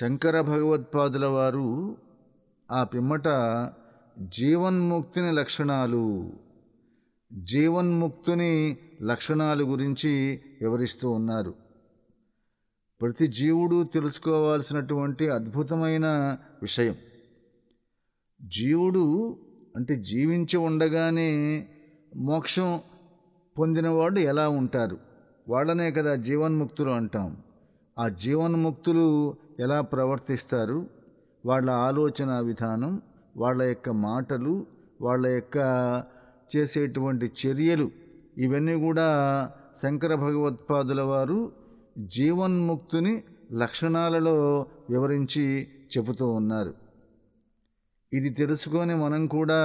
శంకర భగవత్పాదుల వారు ఆ పిమ్మట జీవన్ముక్తిని లక్షణాలు జీవన్ముక్తుని లక్షణాలు గురించి వివరిస్తూ ఉన్నారు. ప్రతి జీవుడు తెలుసుకోవాల్సినటువంటి అద్భుతమైన విషయం. జీవుడు అంటే జీవించి ఉండగానే మోక్షం పొందినవాడు ఎలా ఉంటారు? వాళ్ళనే కదా జీవన్ముక్తులు అంటాం. ఆ జీవన్ముక్తులు ఎలా ప్రవర్తిస్తారు? వాళ్ళ ఆలోచన విధానం వాళ్ళ యొక్క మాటలు వాళ్ళ యొక్క చేసేటువంటి చర్యలు ఇవన్నీ కూడా శంకర భగవత్పాదుల వారు జీవన్ముక్తుని లక్షణాలలో వివరించి చెబుతూ ఉన్నారు. ఇది తెలుసుకొని మనం కూడా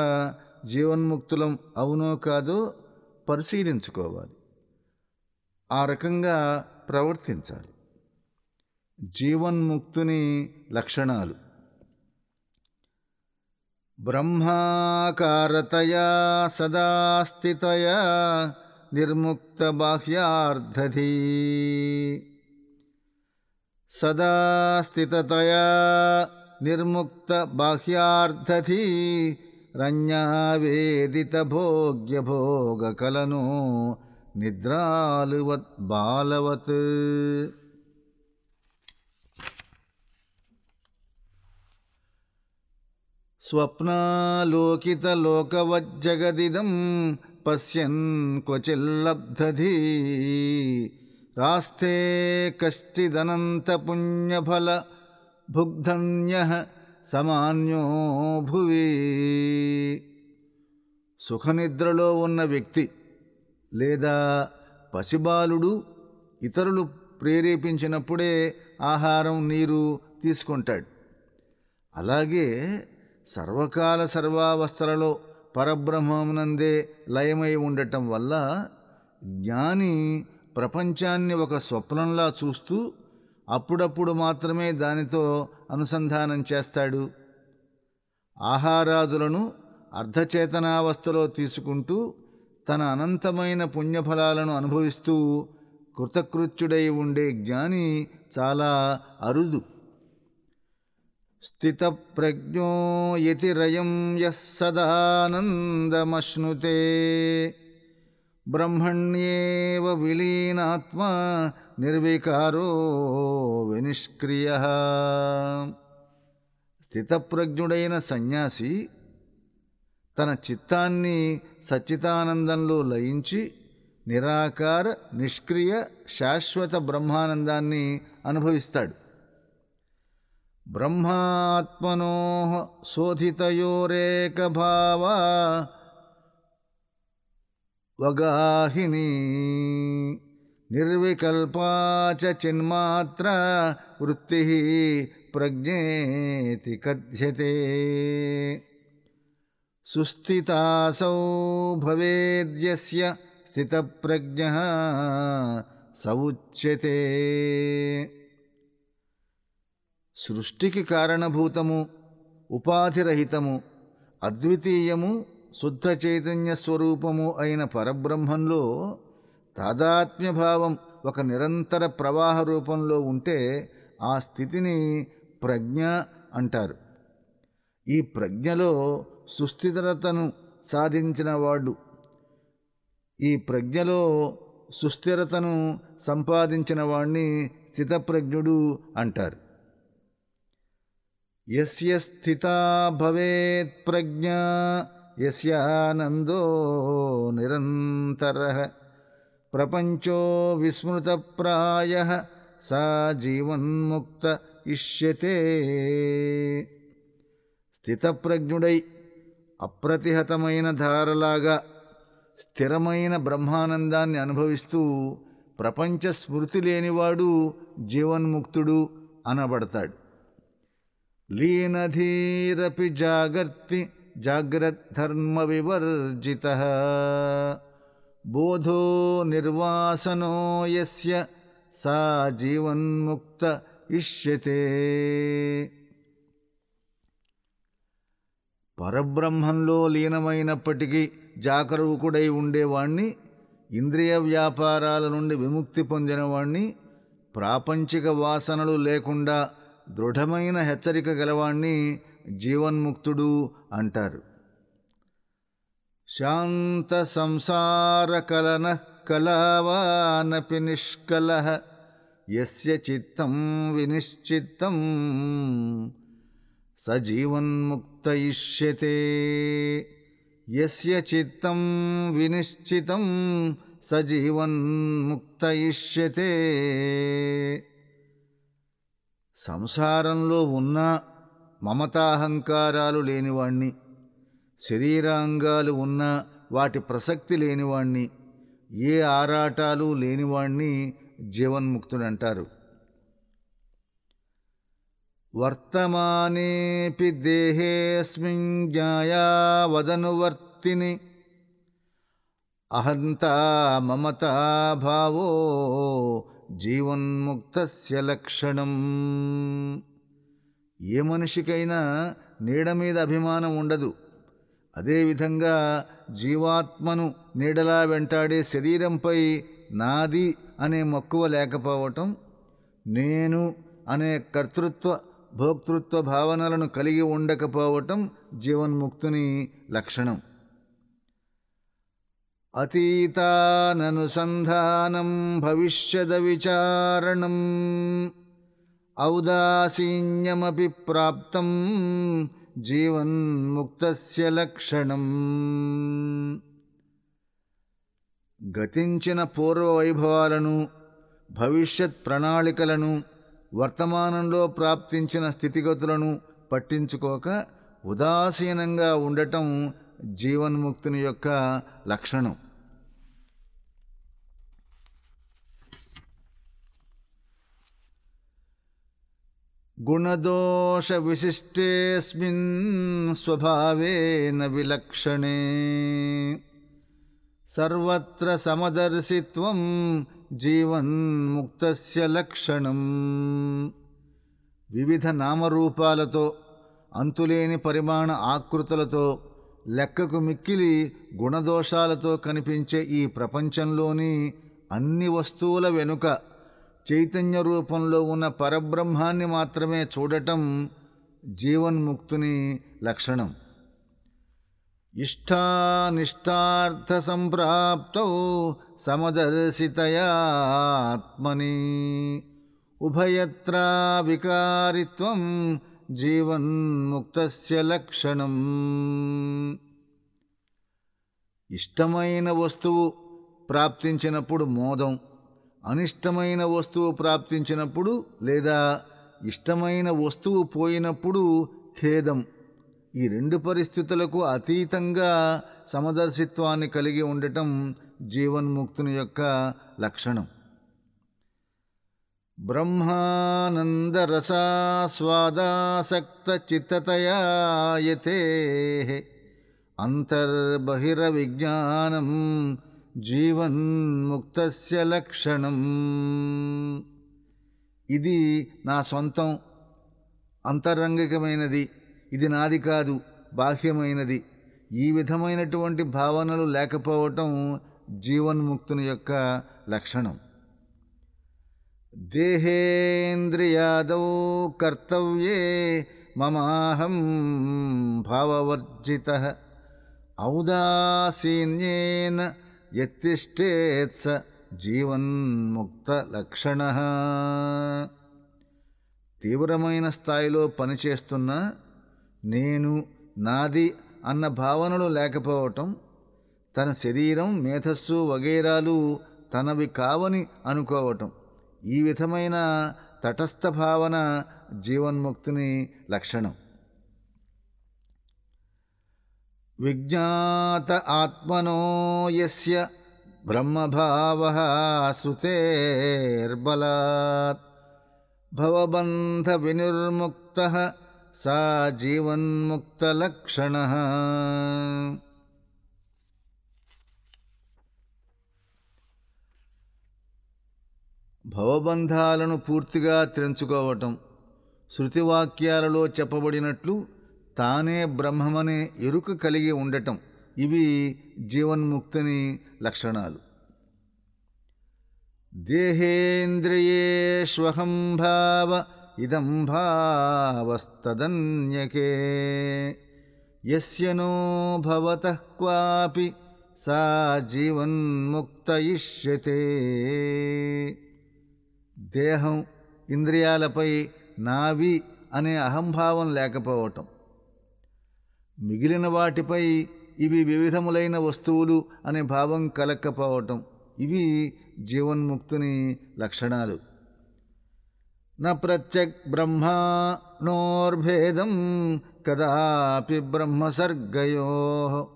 జీవన్ముక్తులం అవునో కాదో పరిశీలించుకోవాలి. ఆ రకంగా ప్రవర్తించాలి. జీవన్ముక్తుని లక్షణాలు బ్రహ్మాకారతయా సదా స్థితయా నిర్ముక్త బాహ్యార్ధధీ సదా స్థితతయా నిర్ముక్త బాహ్యార్ధధీ రణ్యావేదిత భోగ్య భోగకలను నిద్రాలువత్ బాలవత్ స్వప్నాలోకితలోకవజ్జగదిదం పశ్యన్ క్వచిల్లబ్ధధీ రాస్తే కశ్చిదనంతపుణ్యఫల భుగ్ధన్య సమాన్యో భువి. సుఖనిద్రలో ఉన్న వ్యక్తి లేదా పసిబాలుడు ఇతరులు ప్రేరేపించినప్పుడే ఆహారం నీరు తీసుకుంటాడు. అలాగే సర్వకాల సర్వావస్థలలో పరబ్రహ్మమునందే లయమై ఉండటం వల్ల జ్ఞాని ప్రపంచాన్ని ఒక స్వప్నంలా చూస్తూ అప్పుడప్పుడు మాత్రమే దానితో అనుసంధానం చేస్తాడు. ఆహారాదులను అర్ధచేతనావస్థలో తీసుకుంటూ తన అనంతమైన పుణ్యఫలాలను అనుభవిస్తూ కృతకృత్యుడై ఉండే జ్ఞాని చాలా అరుదు. స్థితప్రజ్ఞో యతిరయం యः సదానందమశ్నుతే బ్రహ్మణ్యేవ విలీనాత్మా నిర్వికారో వినిష్క్రియ స్థితప్రజ్ఞుడైన సన్యాసి తన చిత్తాన్ని సచ్చితానందంలో లయించి నిరాకార నిష్క్రియ శాశ్వత బ్రహ్మానందాన్ని అనుభవిస్తాడు. ब्रह्मात्मनोः शोधितयोरेकभावगाहिनी निर्विकल्पा च चिन्मात्र वृत्तिः प्रज्ञेति कथ्यते। सुस्थितासौ भवेद्यस्य स्थितप्रज्ञः स उच्यते సృష్టికి కారణభూతము ఉపాధిరహితము అద్వితీయము శుద్ధ చైతన్య స్వరూపము అయిన పరబ్రహ్మంలో తాదాత్మ్యభావం ఒక నిరంతర ప్రవాహ రూపంలో ఉంటే ఆ స్థితిని ప్రజ్ఞ అంటారు. ఈ ప్రజ్ఞలో సుస్థిరతను సాధించిన వాడు. ఈ ప్రజ్ఞలో సుస్థిరతను సంపాదించిన వాణ్ణి స్థితప్రజ్ఞుడు అంటారు. యస్య స్థితా భవేత్ ప్రజ్ఞా యస్యానందో నిరంతర ప్రపంచో విస్మృతప్రాయ సా జీవన్ముక్త ఇష్యతే స్థితప్రజ్ఞుడై అప్రతిహతమైన ధారలాగా స్థిరమైన బ్రహ్మానందాన్ని అనుభవిస్తూ ప్రపంచ స్మృతి లేనివాడు జీవన్ముక్తుడు అనబడతాడు. లీనధీరపి జాగర్తి జాగ్రద్ధర్మ వివర్జిత బోధో నిర్వాసనో యస్య సా జీవన్ముక్త ఇష్యతే పరబ్రహ్మంలో లీనమైనప్పటికీ జాగరూకుడై ఉండేవాణ్ణి ఇంద్రియ వ్యాపారాల నుండి విముక్తి పొందినవాణ్ణి ప్రాపంచిక వాసనలు లేకుండా దృఢమైన హెచ్చరిక గలవాణ్ణి జీవన్ముక్తుడు అంటారు. శాంత సంసార కలన కలవానపి నిష్కల యస్య చిత్తం వినిశ్చిత్తం సజీవన్ముక్త ఇష్యతే యస్య చిత్తం వినిశ్చితం సజీవన్ముక్త ఇష్యతే సంసారంలో ఉన్న మమతాహంకారాలు లేనివాణ్ణి శరీరాంగాలు ఉన్న వాటి ప్రసక్తి లేనివాణ్ణి ఏ ఆరాటాలు లేనివాణ్ణి జీవన్ముక్తుడంటారు. వర్తమానేపి దేహేస్మిన్ జ్ఞాయావదనువర్తిని అహంతా మమతా భావో జీవన్ముక్తస్య లక్షణం. ఏ మనిషికైనా నీడ మీద అభిమానం ఉండదు. అదేవిధంగా జీవాత్మను నీడలా వెంటాడే శరీరంపై నాది అనే మక్కువ లేకపోవటం నేను అనే కర్తృత్వ భోక్తృత్వ భావనలను కలిగి ఉండకపోవటం జీవన్ముక్తుని లక్షణం. అతీతాననుసంధానం భవిష్యద విచారణం. ఔదాసీన్యమపి ప్రాప్తం జీవన్ముక్తస్య లక్షణం. గతించిన పూర్వ వైభవాలను భవిష్యత్ ప్రణాళికలను వర్తమానంలో ప్రాప్తించిన స్థితిగతులను పట్టించుకోక ఉదాసీనంగా ఉండటం జీవన్ముక్తిని యొక్క లక్షణం. గుణదోష విశిష్టేస్మిన్ స్వభావేన విలక్షణే. సర్వత్ర సమదర్శిత్వం జీవన్ముక్తస్య లక్షణం. వివిధ నామరూపాలతో అంతులేని పరిమాణ ఆకృతులతో లెక్కకు మిక్కిలి గుణదోషాలతో కనిపించే ఈ ప్రపంచంలోని అన్ని వస్తువుల వెనుక చైతన్య రూపంలో ఉన్న పరబ్రహ్మాన్ని మాత్రమే చూడటం జీవన్ముక్తుని లక్షణం. ఇష్టానిష్టార్థ సంప్రాప్తౌ సమదర్శితయాత్మని. ఉభయత్రా వికారిత్వం జీవన్ముక్తస్య లక్షణం. ఇష్టమైన వస్తువు ప్రాప్తించినప్పుడు మోదం అనిష్టమైన వస్తువు ప్రాప్తించినప్పుడు లేదా ఇష్టమైన వస్తువు పోయినప్పుడు ఖేదం. ఈ రెండు పరిస్థితులకు అతీతంగా సమదర్శిత్వాన్ని కలిగి ఉండటం జీవన్ముక్తుని యొక్క లక్షణం. బ్రహ్మానందరసాస్వాదాసక్త చిత్తతయాయతే అంతర్బహిరవిజ్ఞానం జీవన్ముక్తస్య లక్షణం. ఇది నా సొంతం అంతరంగికమైనది. ఇది నాది కాదు బాహ్యమైనది. ఈ విధమైనటువంటి భావనలు లేకపోవటం జీవన్ముక్తుని యొక్క లక్షణం. దేహేంద్రియాదౌ కర్తవ్యే మమాహం భావవర్జిత ఔదాసీన్యేన యత్తిష్టేత్స జీవన్ముక్తలక్షణ తీవ్రమైన స్థాయిలో పనిచేస్తున్న నేను నాది అన్న భావనలు లేకపోవటం తన శరీరం మేధస్సు వగైరాలు తనవి కావని అనుకోవటం. ఈ విధమైన తటస్థ భావన జీవన్ముక్తిని లక్షణం విజ్ఞాత ఆత్మనో యస్య బ్రహ్మభావ శ్రుతేర్బలాత్ భవబంధ వినిర్ముక్త సా జీవన్ముక్తలక్షణ భవబంధాలను పూర్తిగా తెంచుకోవటం శృతివాక్యాలలో చెప్పబడినట్లు తానే బ్రహ్మమనే ఎరుక కలిగి ఉండటం. ఇవి జీవన్ముక్తిని లక్షణాలు. దేహేంద్రియేష్వహం భావ ఇదం భావస్తదన్యకే. యస్యనో భవత క్వాపి సా జీవన్ముక్తయిష్యతే. దేహం ఇంద్రియాలపై నావి అనే అహంభావం లేకపోవటం. మిగిలిన వాటిపై ఇవి వివిధములైన వస్తువులు అనే భావం కలక్కపోవటం. ఇవి జీవన్ముక్తుని లక్షణాలు. న ప్రత్యక్ బ్రహ్మాణోర్భేదం కదాపి బ్రహ్మసర్గయో.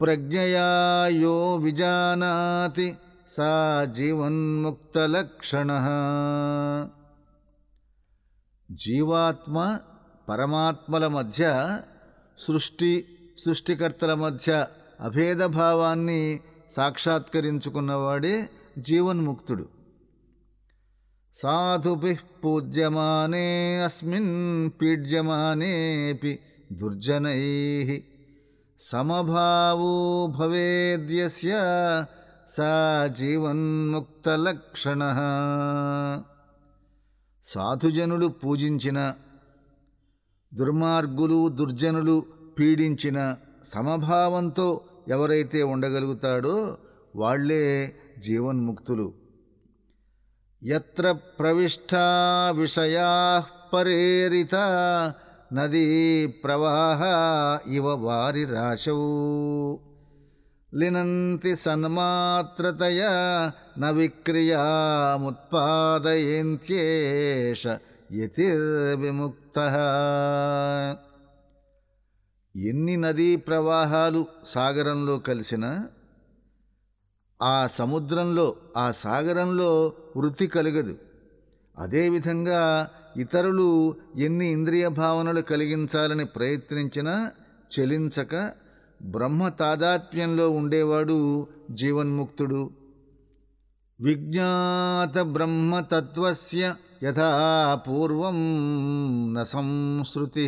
ప్రజ్ఞయా యో విజానాతి సా జీవన్ముక్తలక్షణ జీవాత్మ పరమాత్మల మధ్య సృష్టి సృష్టికర్తల మధ్య అభేదభావాన్ని సాక్షాత్కరించుకున్నవాడే జీవన్ముక్తుడు. సాధుభి పూజ్యమానే అస్మిన్ పీడ్యమానేపి దుర్జనై. సమభావో భవేద్యస్య సా జీవన్ముక్తలక్షణ సాధుజనులు పూజించిన దుర్మార్గులు దుర్జనులు పీడించిన సమభావంతో ఎవరైతే ఉండగలుగుతాడో వాళ్ళే జీవన్ముక్తులు. ఎత్ర ప్రవిష్టా విషయా పరేరిత నదీ ప్రవాహ ఇవ వారి రాశవు లినంతి సన్మాత్రతయ న విక్రియాముత్పాదయంత్యేష యతిర్విముక్త. ఎన్ని నదీ ప్రవాహాలు సాగరంలో కలిసిన ఆ సముద్రంలో ఆ సాగరంలో వృత్తి కలగదు. అదేవిధంగా ఇతరులు ఎన్ని ఇంద్రియ భావనలు కలిగించాలని ప్రయత్నించినా చెలించక బ్రహ్మ తాదాత్మ్యంలో ఉండేవాడు జీవన్ముక్తుడు. విజ్ఞాత బ్రహ్మతత్వస్య యథా పూర్వం న సంశ్రుతి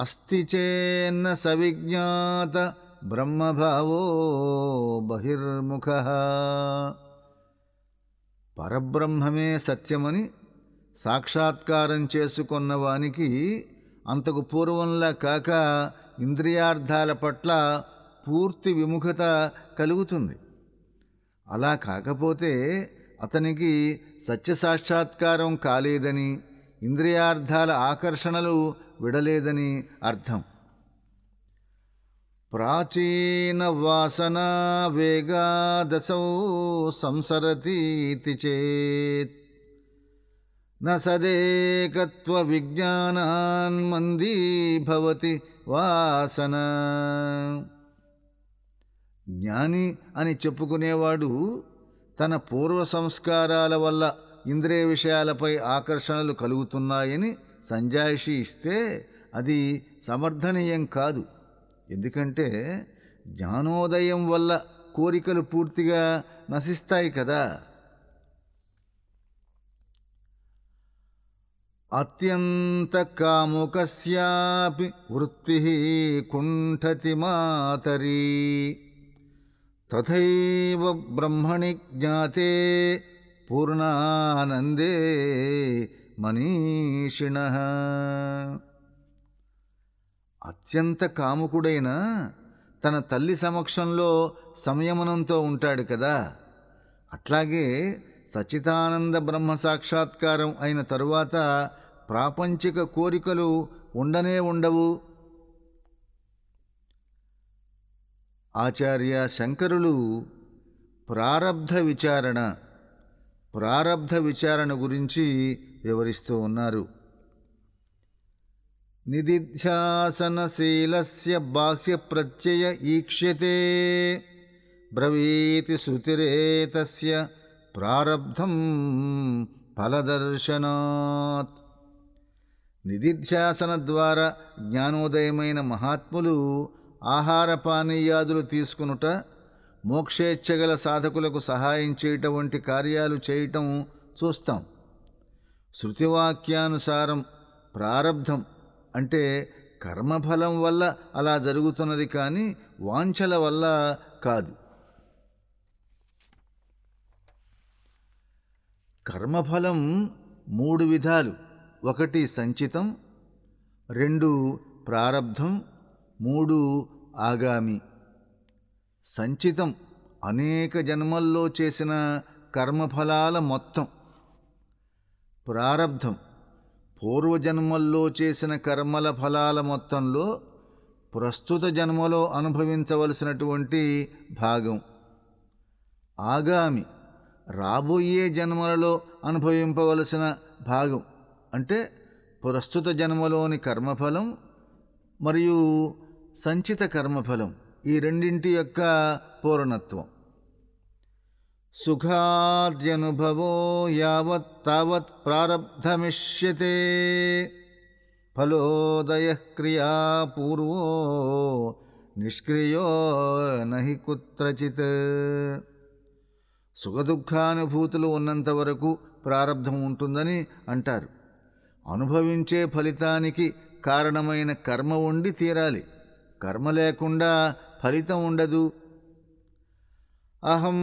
అస్తి చేన్న సవిజ్ఞాత బ్రహ్మభావో బహిర్ముఖ. పరబ్రహ్మమే సత్యమని సాక్షాత్కారం చేసుకున్న వానికి అంతకు పూర్వంలా కాక ఇంద్రియార్థాల పట్ల పూర్తి విముఖత కలుగుతుంది. అలా కాకపోతే అతనికి సత్య సాక్షాత్కారం కాలేదని ఇంద్రియార్థాల ఆకర్షణలు విడలేదని అర్థం. ప్రాచీన వాసనా వేగాదశో సంసరతీతి చేత్. న సదేకత్వ భవతి వాసన. జ్ఞాని అని చెప్పుకునేవాడు తన పూర్వ సంస్కారాల వల్ల ఇంద్రియ విషయాలపై ఆకర్షణలు కలుగుతున్నాయని సంజాయిషి ఇస్తే అది సమర్థనీయం కాదు. ఎందుకంటే జ్ఞానోదయం వల్ల కోరికలు పూర్తిగా నశిస్తాయి కదా. అత్యంత కాముకస్యాపి వృత్తి కుంఠతి మాతరీ. తథైవ బ్రహ్మణి జ్ఞాతే పూర్ణానందే మనీషిణ. అత్యంత కాముకుడైన తన తల్లి సమక్షంలో సంయమనంతో ఉంటాడు కదా. అట్లాగే సచితానంద బ్రహ్మ సాక్షాత్కారం అయిన తరువాత ప్రాపంచిక కోరికలు ఉండనే ఉండవు. ఆచార్య శంకరులు ప్రారబ్ధ విచారణ ప్రారబ్ధ విచారణ గురించి వివరిస్తూ ఉన్నారు. నిదిధ్యాసనశీలస్య బాహ్య ప్రత్యయ ఈక్ష్యతే బ్రవీతి శృతిరేతస్య ప్రారబ్ధం ఫలదర్శనాత్. నిధిధ్యాసన ద్వారా జ్ఞానోదయమైన మహాత్ములు ఆహార పానీయాదులు తీసుకునుట మోక్షేచ్ఛగల సాధకులకు సహాయం చేయటం వంటి కార్యాలు చేయటం చూస్తాం. శృతివాక్యానుసారం ప్రారబ్ధం అంటే కర్మఫలం వల్ల అలా జరుగుతున్నది కానీ వాంఛల వల్ల కాదు. కర్మఫలం మూడు విధాలు. ఒకటి సంచితం రెండు ప్రారబ్ధం మూడు ఆగామి. సంచితం అనేక జన్మల్లో చేసిన కర్మఫలాల మొత్తం. ప్రారబ్ధం పూర్వజన్మల్లో చేసిన కర్మల ఫలాల మొత్తంలో ప్రస్తుత జన్మలో అనుభవించవలసినటువంటి భాగం. ఆగామి రాబోయే జన్మలలో అనుభవింపవలసిన భాగం. అంటే ప్రస్తుత జన్మలోని కర్మఫలం మరియు సంచిత కర్మఫలం ఈ రెండింటి యొక్క పూర్ణత్వం. సుఖాద్యనుభవో యావత్ తావత్ ప్రారబ్ధమిష్యతే ఫలోదయ క్రియా పూర్వో నిష్క్రియో నహి కుత్రచిత్. సుఖదుఖానుభూతులు ఉన్నంత వరకు ప్రారంధం ఉంటుందని అంటారు. అనుభవించే ఫలితానికి కారణమైన కర్మ ఉండి తీరాలి. కర్మ లేకుండా ఫలితం ఉండదు. అహం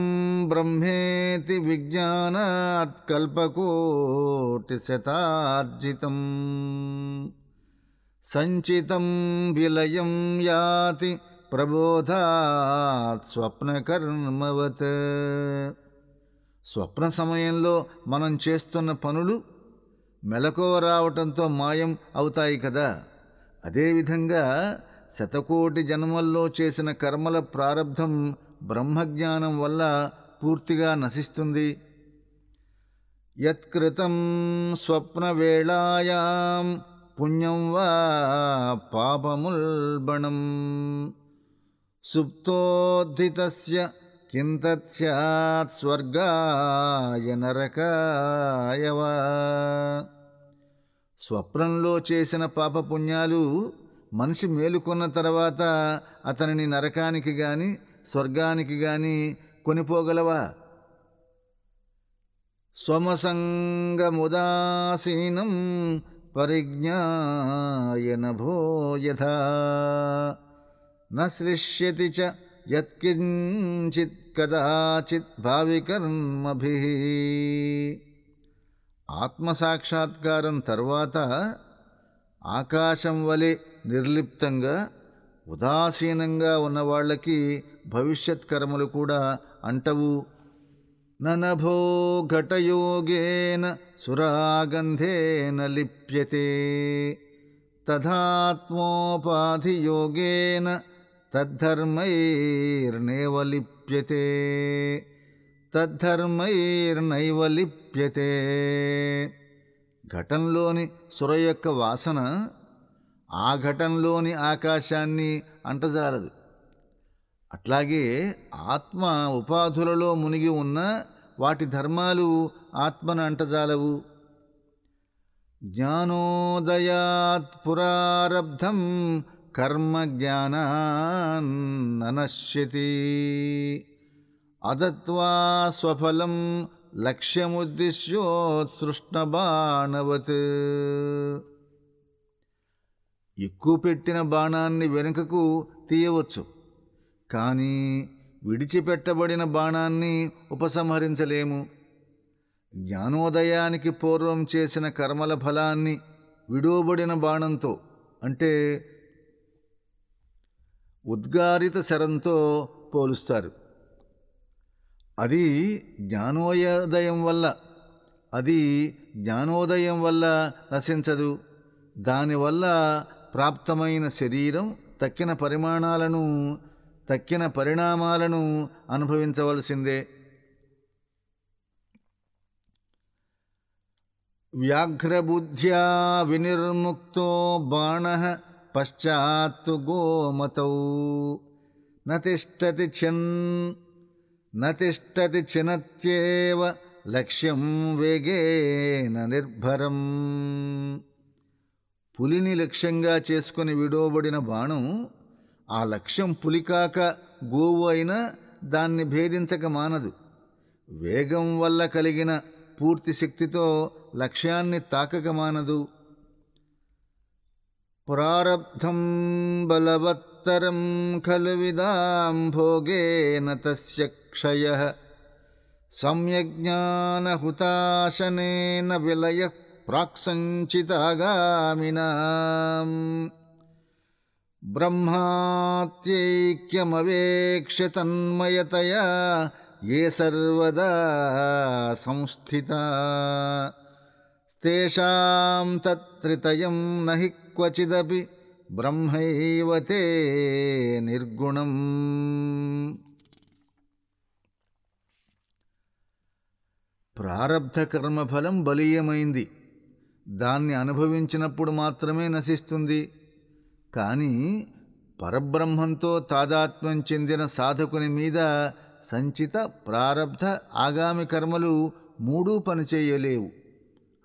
బ్రహ్మేతి విజ్ఞానాత్ కల్పకోటి శతార్జితం. సంచితం విలయం యాతి ప్రబోధాత్ స్వప్నకర్మవత్ స్వప్న సమయంలో మనం చేస్తున్న పనులు మెలకువ రావటంతో మాయం అవుతాయి కదా. అదేవిధంగా శతకోటి జన్మల్లో చేసిన కర్మల ప్రారంధం బ్రహ్మజ్ఞానం వల్ల పూర్తిగా నశిస్తుంది. యత్కృతం స్వప్నవేళాయాం పుణ్యం వా పాపముల్బణం. సుప్తోద్ధితస్య కింతత్ స్వర్గాయ నరకాయవా స్వప్నంలో చేసిన పాపపుణ్యాలు మనిషి మేలుకొన్న తర్వాత అతనిని నరకానికి గాని స్వర్గానికి గాని కొనిపోగలవా? స్వమసంగముదాసీనం పరిజ్ఞాయన భోయథా నశ్లిష్యతి చ యత్కించిత్ కదాచిత్ భావికర్మభి. ఆత్మసాక్షాత్కారం తర్వాత ఆకాశం వలె నిర్లిప్తంగా ఉదాసీనంగా ఉన్న వాళ్ళకి భవిష్యత్ కర్మలు కూడా అంటవు. ననభో ఘటయోగేన సురాగంధేన లిప్యతే. తథాత్మోపాధియోగేన తద్ధర్మైర్నేవ లిప్యతే తద్ధర్మైర్నైవ లిప్యతే ఘటంలోని సుర యొక్క వాసన ఆ ఘటంలోని ఆకాశాన్ని అంటజాలదు. అట్లాగే ఆత్మ ఉపాధులలో మునిగి ఉన్న వాటి ధర్మాలు ఆత్మను అంటజాలవు. జ్ఞానోదయాత్ పురారబ్ధం కర్మజ్ఞానాన్ననశ్యతి అదత్వా స్వఫలం లక్ష్యముద్దిశ్యోత్సృష్ణబాణవత్ ఎక్కువ పెట్టిన బాణాన్ని వెనుకకు తీయవచ్చు కానీ విడిచిపెట్టబడిన బాణాన్ని ఉపసంహరించలేము. జ్ఞానోదయానికి పూర్వం చేసిన కర్మల ఫలాన్ని విడువబడిన బాణంతో అంటే ఉద్గారిత శరంతో పోలుస్తారు. అది జ్ఞానోదయం వల్ల అది జ్ఞానోదయం వల్ల నశించదు. దానివల్ల ప్రాప్తమైన శరీరం తక్కిన పరిమాణాలను తక్కిన పరిణామాలను అనుభవించవలసిందే. వ్యాఘ్రబుద్ధ్యా వినిర్ముక్తో బాణ పశ్చాత్తు గోమతౌ. నతిష్టతి చిన్ నతిష్టతి చినత్యేవ లక్ష్యం వేగేన నిర్భరం. పులిని లక్ష్యంగా చేసుకుని విడవబడిన బాణం ఆ లక్ష్యం పులికాక గోవు అయినా దాన్ని భేదించక మానదు. వేగం వల్ల కలిగిన పూర్తి శక్తితో లక్ష్యాన్ని తాకక మానదు. प्रारब्धं बलवत्तरं खलुविदां भोगेन तस्य क्षयः। सम्यग्ज्ञानहुताशनेन विलयः प्राक्सञ्चितागामिनाम्। ब्रह्मात्यैक्यमवेक्ष्य तन्मयतया ये सर्वदा संस्थिता। तेषां तत्त्रितयं न हि క్వచిదపి బ్రహ్మైవతే నిర్గుణం. ప్రారబ్ధ కర్మఫలం బలీయమైంది. దాన్ని అనుభవించినప్పుడు మాత్రమే నశిస్తుంది. కానీ పరబ్రహ్మంతో తాదాత్మ్యం చెందిన సాధకుని మీద సంచిత ప్రారబ్ధ ఆగామి కర్మలు మూడూ పనిచేయలేవు.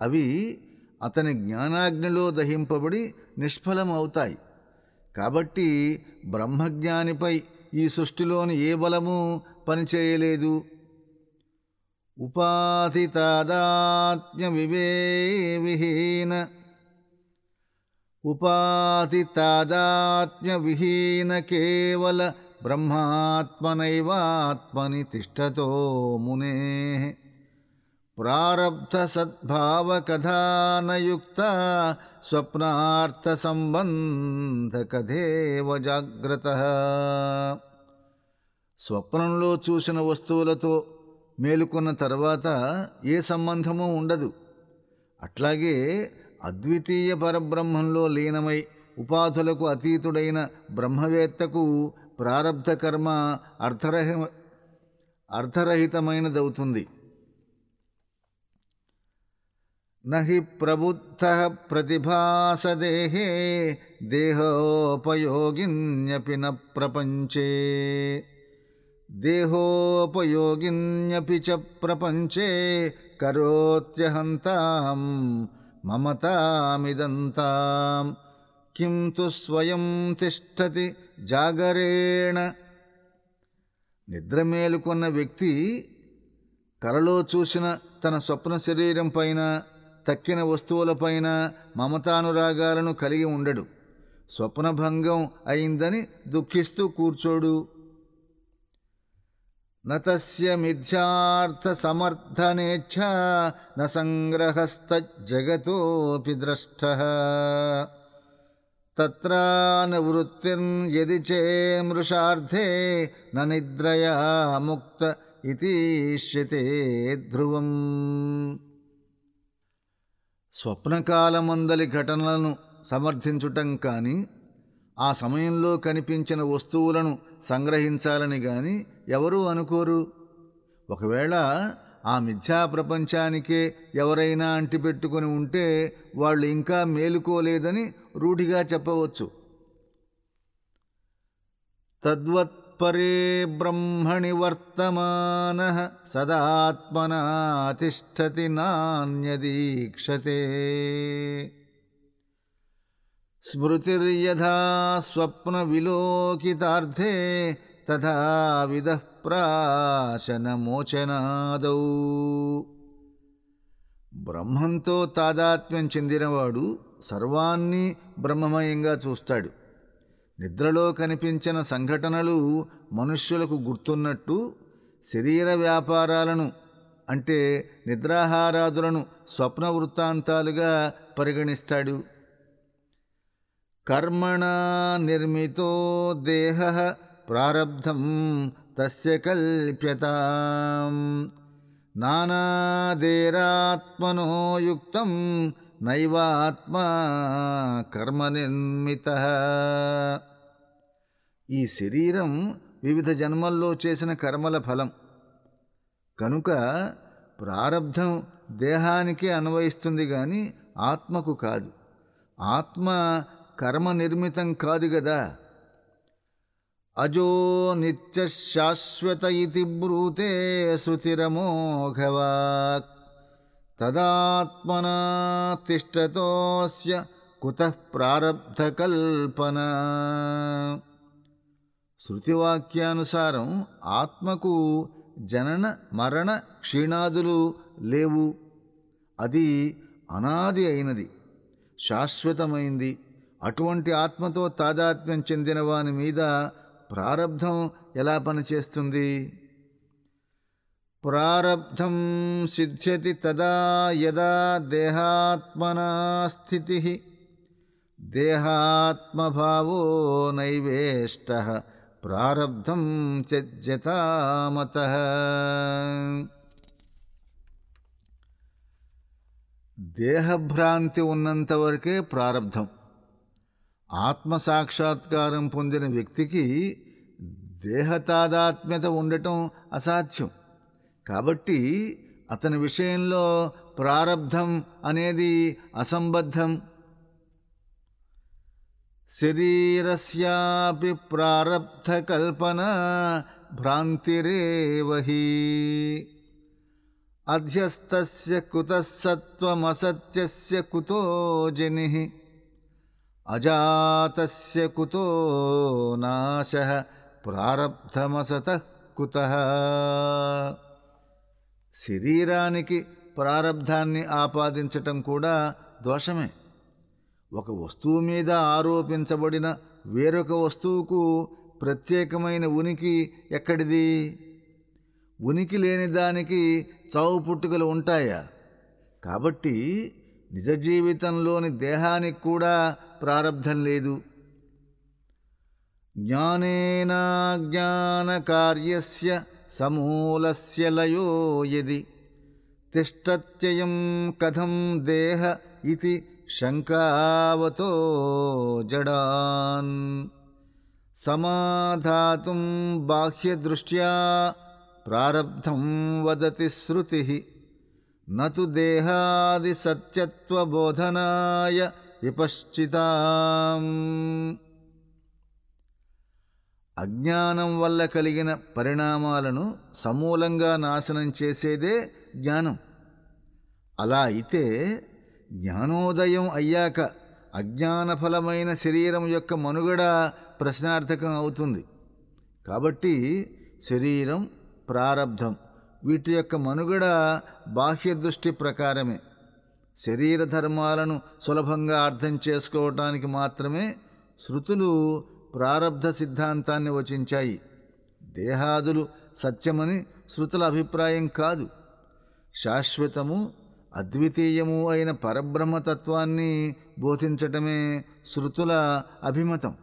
అవి అతని జ్ఞానాగ్నిలో దహింపబడి నిష్ఫలమవుతాయి. కాబట్టి బ్రహ్మజ్ఞానిపై ఈ సృష్టిలోని ఏ బలము పనిచేయలేదు. ఉపాధి తాదాత్మ్య వివేవిహీన ఉపాధి తాదాత్మ్య విహీన కేవల బ్రహ్మాత్మనైవాత్మని తిష్టతో మునే. ప్రారబ్ధ సద్భావ కథానయుక్త స్వప్నార్థ సంబంధ కథేవ జాగ్రత్త. స్వప్నంలో చూసిన వస్తువులతో మేలుకున్న తర్వాత ఏ సంబంధము ఉండదు. అట్లాగే అద్వితీయ పరబ్రహ్మంలో లీనమై ఉపాధులకు అతీతుడైన బ్రహ్మవేత్తకు ప్రారబ్ధ కర్మ అర్థరహ అర్థరహితమైనదవుతుంది. నహి ప్రబుద్ధ ప్రతిభాసదేహే దేహోపయోగిన్యపి న ప్రపంచే. దేహోపయోగిన్యపి చ ప్రపంచే కరోత్యహంతాం మమతామిదంతాం. కిం తు స్వయం తిష్టతి జాగరేణ. నిద్ర మేలుకొన్న వ్యక్తి కలలో చూసిన తన స్వప్న శరీరం పైన తక్కిన వస్తువులపైన మమతానురాగాలను కలిగి ఉండడు. స్వప్నభంగం అయిందని దుఃఖిస్తూ కూర్చోడు. నత్య మిథ్యార్థ సమర్థనేచ్ఛ న ద్రష్ట. తత్రానవృత్తిర్యది చేమృషార్థే న నిద్రయా ముక్త ఇతీష్యతే ధ్రువం. స్వప్నకాలమందలి ఘటనలను సమర్థించుటం కానీ ఆ సమయంలో కనిపించిన వస్తువులను సంగ్రహించాలని గాని ఎవరూ అనుకోరు. ఒకవేళ ఆ మిథ్యా ప్రపంచానికే ఎవరైనా అంటిపెట్టుకుని ఉంటే వాళ్ళు ఇంకా మేలుకోలేదని రూఢిగా చెప్పవచ్చు. తద్వత్ బ్రహ్మణి వర్తమాన సదాత్మనా తిష్టతి నాణ్యదీక్షతే స్మృతిర్యథా స్వప్న విలోకితార్థే తథా విద బ్రహ్మంతో తాదాత్మ్యం చెందినవాడు సర్వాన్ని బ్రహ్మమయంగా చూస్తాడు. నిద్రలో కనిపించిన సంఘటనలు మనుష్యులకు గుర్తున్నట్టు శరీర వ్యాపారాలను అంటే నిద్రాహారాదులను స్వప్న వృత్తాంతాలుగా పరిగణిస్తాడు. కర్మణ నిర్మితో దేహ ప్రారబ్ధం తస్య కల్ప్యత. నానాదేరాత్మనోయుక్తం నైవాత్మా కర్మ నిర్మిత ఈ శరీరం వివిధ జన్మల్లో చేసిన కర్మల ఫలం. కనుక ప్రారబ్ధం దేహానికే అన్వయిస్తుంది కానీ ఆత్మకు కాదు. ఆత్మ కర్మ నిర్మితం కాదు గదా. అజో నిత్య శాశ్వత ఇది బ్రూతే శృతిరమోఘవాక్. తదాత్మనా తిష్టతోస్య కుత ప్రారబ్ధకల్పన. శృతివాక్యానుసారం ఆత్మకు జనన మరణ క్షీణాదులు లేవు. అది అనాది అయినది శాశ్వతమైంది. అటువంటి ఆత్మతో తాదాత్మ్యం చెందిన వాని మీద ప్రారబ్ధం ఎలా పనిచేస్తుంది? ప్రారబ్ధం సిద్ధ్యతి తదా యదా దేహాత్మనా స్థితి. దేహాత్మభావో నైవేష్ట. ప్రారబ్ధం త్యజ్యతామత దేహభ్రాంతి ఉన్నంత వరకే ప్రారబ్ధం. ఆత్మసాక్షాత్కారం పొందిన వ్యక్తికి దేహతాదాత్మ్యత ఉండటం అసాధ్యం. కాబట్టి అతని విషయంలో ప్రారబ్ధం అనేది అసంబద్ధం. శరీరస్యాపి ప్రారబ్ధకల్పన భ్రాంతిరేవహి. అధ్యస్థస్య కుతः కుతో జని. అజాతస్య కుతో నాశ. ప్రారబ్ధమసతః కుతః. శరీరానికి ప్రారబ్ధాన్ని ఆపాదించటం కూడా దోషమే. ఒక వస్తువు మీద ఆరోపించబడిన వేరొక వస్తువుకు ప్రత్యేకమైన ఉనికి ఎక్కడిది? ఉనికి లేని దానికి చావు పుట్టుకలు ఉంటాయా? కాబట్టి నిజ జీవితంలోని దేహానికి కూడా ప్రారబ్ధం లేదు. జ్ఞానేనా జ్ఞానకార్యస్య సమూలస్య లయో యది. తిష్టత్యయం కథం దేహ ఇది శంకావతో జడాన్. సమాధాతుం బాహ్యదృష్ట్యా ప్రారబ్ధం వదతి శృతి. నతు దేహాది సత్యత్వబోధనాయ విపశ్చితాం. అజ్ఞానం వల్ల కలిగిన పరిణామాలను సమూలంగా నాశనం చేసేదే జ్ఞానం. అలా అయితే జ్ఞానోదయం అయ్యాక అజ్ఞానఫలమైన శరీరం యొక్క మనుగడ ప్రశ్నార్థకం అవుతుంది. కాబట్టి శరీరం ప్రారబ్ధం వీటి యొక్క మనుగడ బాహ్య దృష్టి ప్రకారమే. శరీర ధర్మాలను సులభంగా అర్థం చేసుకోవటానికి మాత్రమే శృతులు ప్రారబ్ధ సిద్ధాంతాన్ని వచించాయి. దేహాదులు సత్యమని శృతుల అభిప్రాయం కాదు. శాశ్వతము అద్వితీయము అయిన పరబ్రహ్మతత్వాన్ని బోధించటమే శృతుల అభిమతం.